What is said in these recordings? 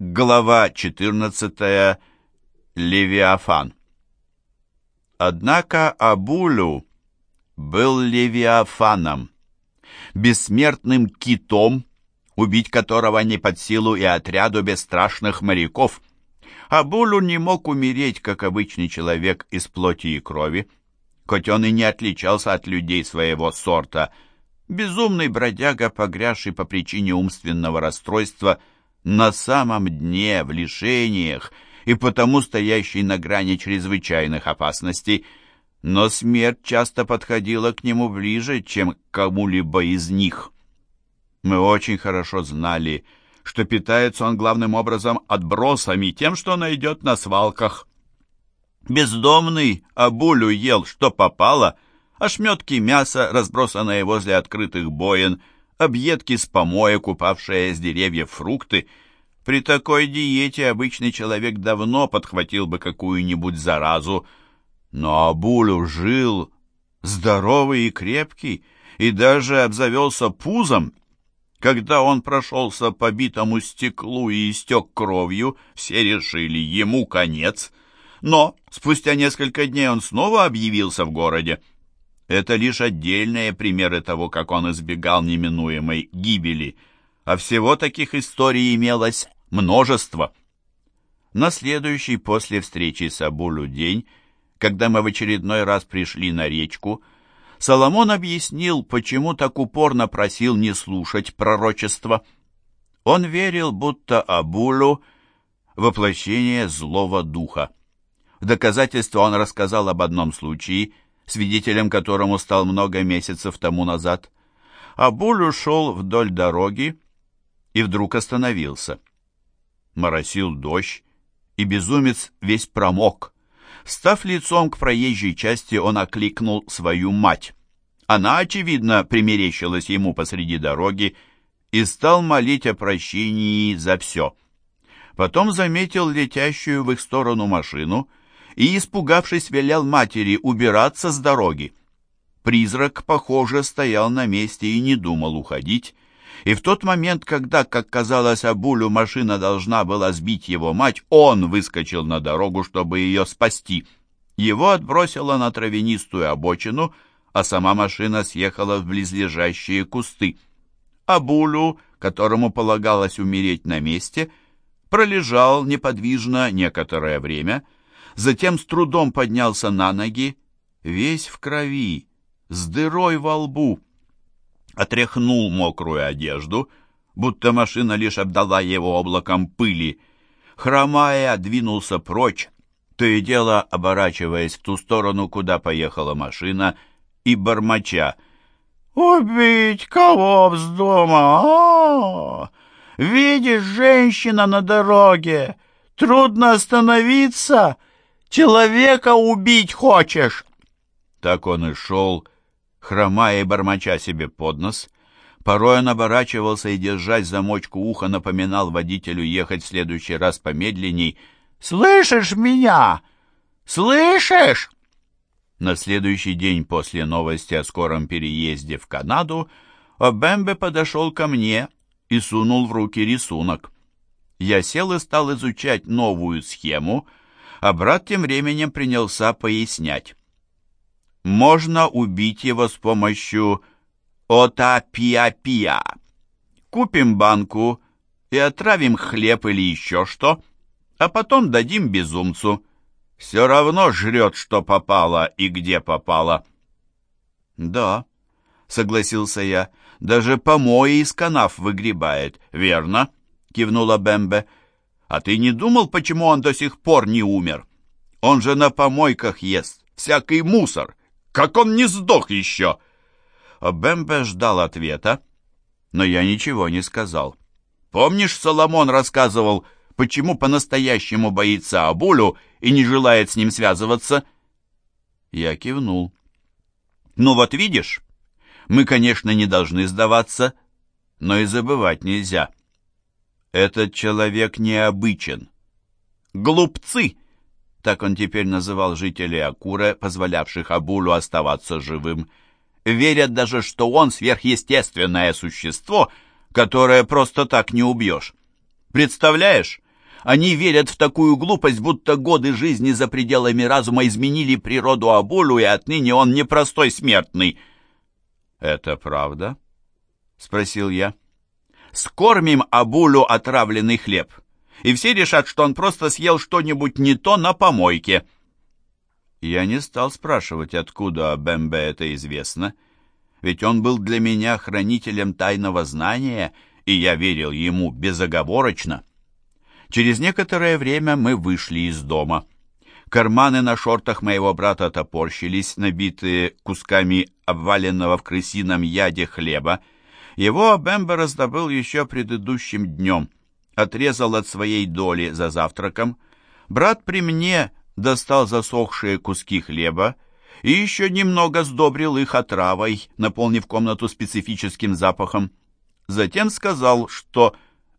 Глава 14. Левиафан. Однако Абулю был Левиафаном, бессмертным китом, убить которого не под силу и отряду бесстрашных моряков. Абулю не мог умереть, как обычный человек из плоти и крови, хоть он и не отличался от людей своего сорта. Безумный бродяга, погрязший по причине умственного расстройства – на самом дне, в лишениях, и потому стоящий на грани чрезвычайных опасностей, но смерть часто подходила к нему ближе, чем к кому-либо из них. Мы очень хорошо знали, что питается он главным образом отбросами, тем, что найдет на свалках. Бездомный Абулю ел, что попало, ошметки мяса, разбросанные возле открытых боен — объедки с помоек, упавшие с деревьев фрукты. При такой диете обычный человек давно подхватил бы какую-нибудь заразу, но Абулю жил здоровый и крепкий, и даже обзавелся пузом. Когда он прошелся по битому стеклу и истек кровью, все решили ему конец. Но спустя несколько дней он снова объявился в городе. Это лишь отдельные примеры того, как он избегал неминуемой гибели, а всего таких историй имелось множество. На следующий после встречи с Абулю день, когда мы в очередной раз пришли на речку, Соломон объяснил, почему так упорно просил не слушать пророчества. Он верил, будто Абулю — воплощение злого духа. В доказательство он рассказал об одном случае — свидетелем которому стал много месяцев тому назад. Абуль ушел вдоль дороги и вдруг остановился. Моросил дождь, и безумец весь промок. Став лицом к проезжей части, он окликнул свою мать. Она, очевидно, примерещилась ему посреди дороги и стал молить о прощении за все. Потом заметил летящую в их сторону машину — и, испугавшись, велел матери убираться с дороги. Призрак, похоже, стоял на месте и не думал уходить, и в тот момент, когда, как казалось Абулю, машина должна была сбить его мать, он выскочил на дорогу, чтобы ее спасти. Его отбросило на травянистую обочину, а сама машина съехала в близлежащие кусты. Абулю, которому полагалось умереть на месте, пролежал неподвижно некоторое время — затем с трудом поднялся на ноги, весь в крови, с дырой во лбу. Отряхнул мокрую одежду, будто машина лишь обдала его облаком пыли. Хромая, двинулся прочь, то и дело оборачиваясь в ту сторону, куда поехала машина, и бормоча. «Убить кого вздумал? А! Видишь, женщина на дороге! Трудно остановиться!» Человека убить хочешь!» Так он и шел, хромая и бормоча себе под нос. Порой он оборачивался и, держась замочку уха, напоминал водителю ехать в следующий раз помедленней. «Слышишь меня? Слышишь?» На следующий день после новости о скором переезде в Канаду Обембе подошел ко мне и сунул в руки рисунок. Я сел и стал изучать новую схему — а брат тем временем принялся пояснять. Можно убить его с помощью отапиапия. Купим банку и отравим хлеб или еще что, а потом дадим безумцу. Все равно жрет, что попало и где попало. Да, согласился я, даже помои из канав выгребает, верно? Кивнула Бембе. А ты не думал, почему он до сих пор не умер? Он же на помойках ест, всякий мусор. Как он не сдох еще?» Бэмбе ждал ответа, но я ничего не сказал. «Помнишь, Соломон рассказывал, почему по-настоящему боится Абулю и не желает с ним связываться?» Я кивнул. «Ну вот видишь, мы, конечно, не должны сдаваться, но и забывать нельзя». Этот человек необычен. Глупцы! Так он теперь называл жителей Акура, позволявших Абулу оставаться живым. Верят даже, что он сверхъестественное существо, которое просто так не убьешь. Представляешь, Они верят в такую глупость, будто годы жизни за пределами разума изменили природу Абулю, и отныне он непростой смертный. «Это правда?» — спросил я. «Скормим Абулю отравленный хлеб, и все решат, что он просто съел что-нибудь не то на помойке». Я не стал спрашивать, откуда о Бэмбе это известно, ведь он был для меня хранителем тайного знания, и я верил ему безоговорочно. Через некоторое время мы вышли из дома. Карманы на шортах моего брата топорщились, набитые кусками обваленного в крысином яде хлеба. Его Бэмбе раздобыл еще предыдущим днем. Отрезал от своей доли за завтраком. Брат при мне достал засохшие куски хлеба и еще немного сдобрил их отравой, наполнив комнату специфическим запахом. Затем сказал, что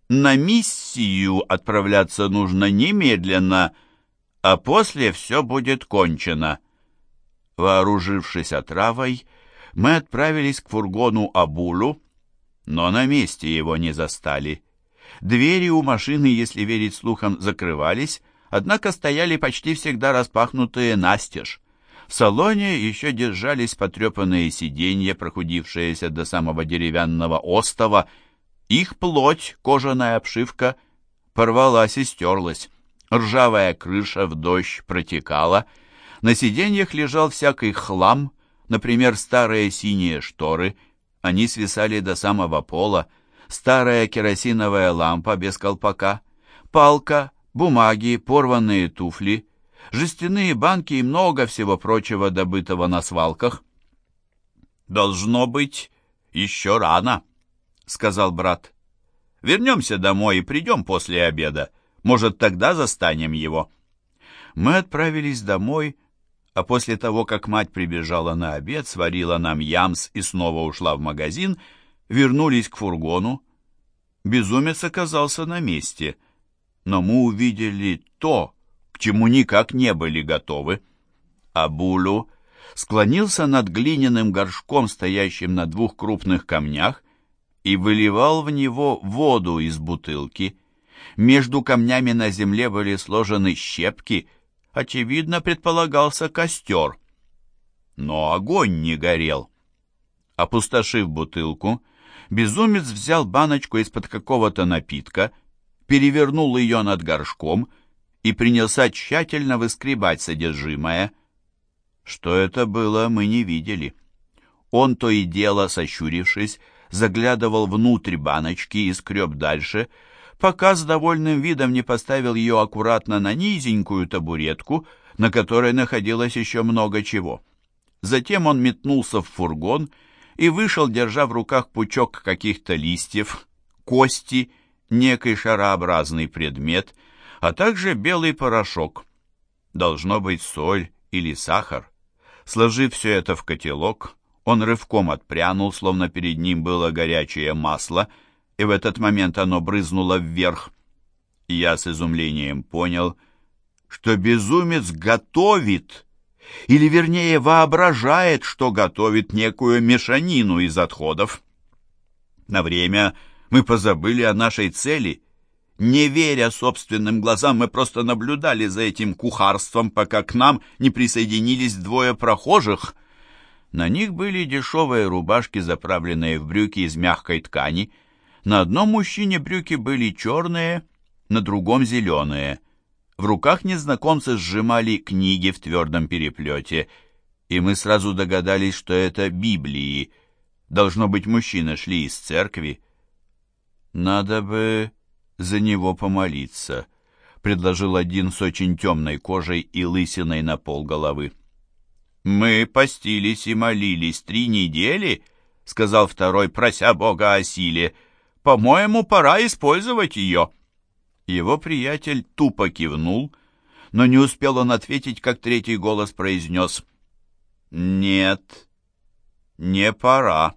на миссию отправляться нужно немедленно, а после все будет кончено. Вооружившись отравой, мы отправились к фургону Абулу, но на месте его не застали. Двери у машины, если верить слухам, закрывались, однако стояли почти всегда распахнутые настежь. В салоне еще держались потрепанные сиденья, прохудившиеся до самого деревянного остова, их плоть, кожаная обшивка, порвалась и стерлась. Ржавая крыша в дождь протекала. На сиденьях лежал всякий хлам, например, старые синие шторы. Они свисали до самого пола. Старая керосиновая лампа без колпака. Палка, бумаги, порванные туфли, жестяные банки и много всего прочего, добытого на свалках. «Должно быть, еще рано», — сказал брат. «Вернемся домой и придем после обеда. Может, тогда застанем его». Мы отправились домой, а после того, как мать прибежала на обед, сварила нам ямс и снова ушла в магазин, вернулись к фургону. Безумец оказался на месте, но мы увидели то, к чему никак не были готовы. Абулу склонился над глиняным горшком, стоящим на двух крупных камнях, и выливал в него воду из бутылки. Между камнями на земле были сложены щепки, очевидно, предполагался костер. Но огонь не горел. Опустошив бутылку, безумец взял баночку из-под какого-то напитка, перевернул ее над горшком и принялся тщательно выскребать содержимое. Что это было, мы не видели. Он то и дело, сощурившись, заглядывал внутрь баночки и скреб дальше, пока с довольным видом не поставил ее аккуратно на низенькую табуретку, на которой находилось еще много чего. Затем он метнулся в фургон и вышел, держа в руках пучок каких-то листьев, кости, некий шарообразный предмет, а также белый порошок. Должно быть соль или сахар. Сложив все это в котелок, он рывком отпрянул, словно перед ним было горячее масло, и в этот момент оно брызнуло вверх. Я с изумлением понял, что безумец готовит, или вернее воображает, что готовит некую мешанину из отходов. На время мы позабыли о нашей цели. Не веря собственным глазам, мы просто наблюдали за этим кухарством, пока к нам не присоединились двое прохожих — на них были дешевые рубашки, заправленные в брюки из мягкой ткани. На одном мужчине брюки были черные, на другом зеленые. В руках незнакомцы сжимали книги в твердом переплете, и мы сразу догадались, что это Библии. Должно быть, мужчины шли из церкви. «Надо бы за него помолиться», — предложил один с очень темной кожей и лысиной на пол головы. «Мы постились и молились три недели», — сказал второй, прося Бога о силе. «По-моему, пора использовать ее». Его приятель тупо кивнул, но не успел он ответить, как третий голос произнес. «Нет, не пора».